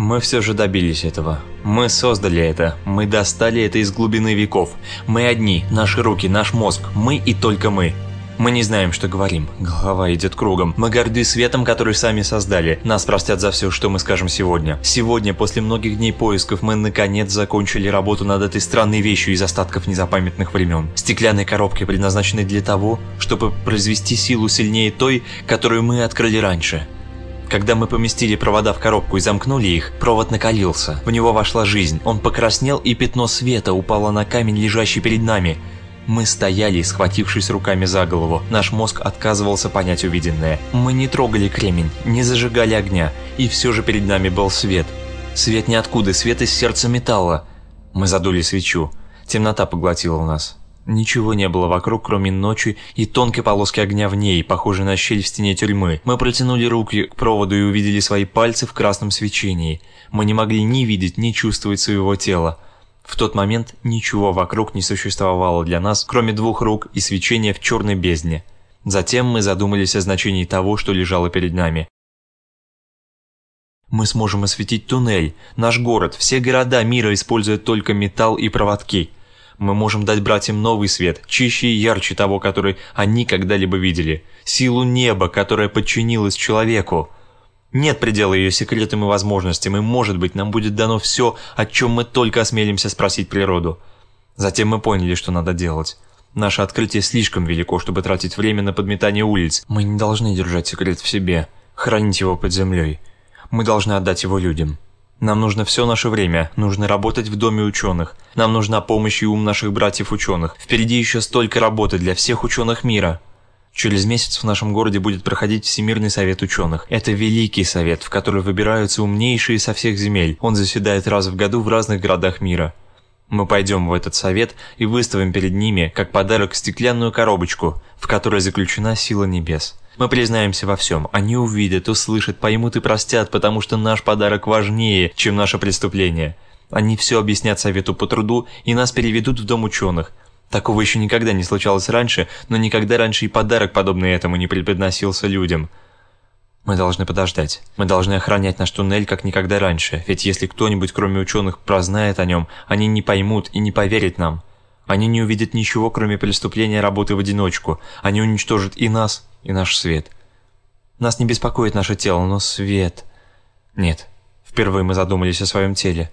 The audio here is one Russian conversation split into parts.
Мы все же добились этого. Мы создали это. Мы достали это из глубины веков. Мы одни, наши руки, наш мозг. Мы и только мы. Мы не знаем, что говорим. Голова идет кругом. Мы горды светом, который сами создали. Нас простят за все, что мы скажем сегодня. Сегодня, после многих дней поисков, мы наконец закончили работу над этой странной вещью из остатков незапамятных времен. Стеклянной коробкой, предназначенной для того, чтобы произвести силу сильнее той, которую мы открыли раньше. Когда мы поместили провода в коробку и замкнули их, провод накалился. В него вошла жизнь. Он покраснел, и пятно света упало на камень, лежащий перед нами. Мы стояли, схватившись руками за голову. Наш мозг отказывался понять увиденное. Мы не трогали кремень, не зажигали огня, и все же перед нами был свет. Свет ниоткуда, свет из сердца металла. Мы задули свечу. Темнота поглотила нас. Ничего не было вокруг, кроме ночи и тонкой полоски огня в ней, похожей на щель в стене тюрьмы. Мы протянули руки к проводу и увидели свои пальцы в красном свечении. Мы не могли ни видеть, ни чувствовать своего тела. В тот момент ничего вокруг не существовало для нас, кроме двух рук и свечения в черной бездне. Затем мы задумались о значении того, что лежало перед нами. Мы сможем осветить туннель, наш город, все города мира используют только металл и проводки. Мы можем дать братьям новый свет, чище и ярче того, который они когда-либо видели. Силу неба, которая подчинилась человеку. Нет предела ее секретам и возможностям, и, может быть, нам будет дано все, о чем мы только осмелимся спросить природу. Затем мы поняли, что надо делать. Наше открытие слишком велико, чтобы тратить время на подметание улиц. Мы не должны держать секрет в себе, хранить его под землей. Мы должны отдать его людям. Нам нужно все наше время, нужно работать в доме ученых. Нам нужна помощь и ум наших братьев-ученых. Впереди еще столько работы для всех ученых мира. Через месяц в нашем городе будет проходить Всемирный совет ученых. Это великий совет, в который выбираются умнейшие со всех земель. Он заседает раз в году в разных городах мира. Мы пойдем в этот совет и выставим перед ними, как подарок, стеклянную коробочку, в которой заключена сила небес. Мы признаемся во всем. Они увидят, услышат, поймут и простят, потому что наш подарок важнее, чем наше преступление. Они все объяснят совету по труду и нас переведут в дом ученых. Такого еще никогда не случалось раньше, но никогда раньше и подарок, подобный этому, не преподносился людям. Мы должны подождать. Мы должны охранять наш туннель как никогда раньше, ведь если кто-нибудь, кроме ученых, прознает о нем, они не поймут и не поверят нам. Они не увидят ничего, кроме преступления работы в одиночку. Они уничтожат и нас, и наш свет. Нас не беспокоит наше тело, но свет... Нет, впервые мы задумались о своем теле.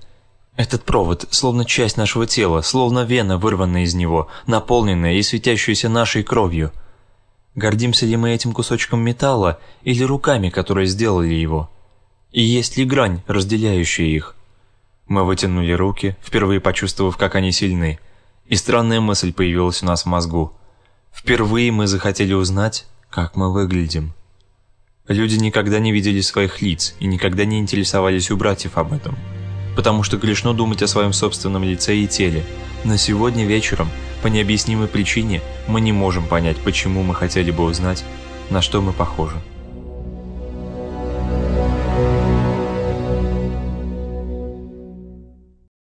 Этот провод, словно часть нашего тела, словно вена, вырванная из него, наполненная и светящаяся нашей кровью. Гордимся ли мы этим кусочком металла или руками, которые сделали его? И есть ли грань, разделяющая их? Мы вытянули руки, впервые почувствовав, как они сильны. И странная мысль появилась у нас в мозгу. Впервые мы захотели узнать, как мы выглядим. Люди никогда не видели своих лиц и никогда не интересовались у братьев об этом потому что грешно думать о своем собственном лице и теле. Но сегодня вечером, по необъяснимой причине, мы не можем понять, почему мы хотели бы узнать, на что мы похожи.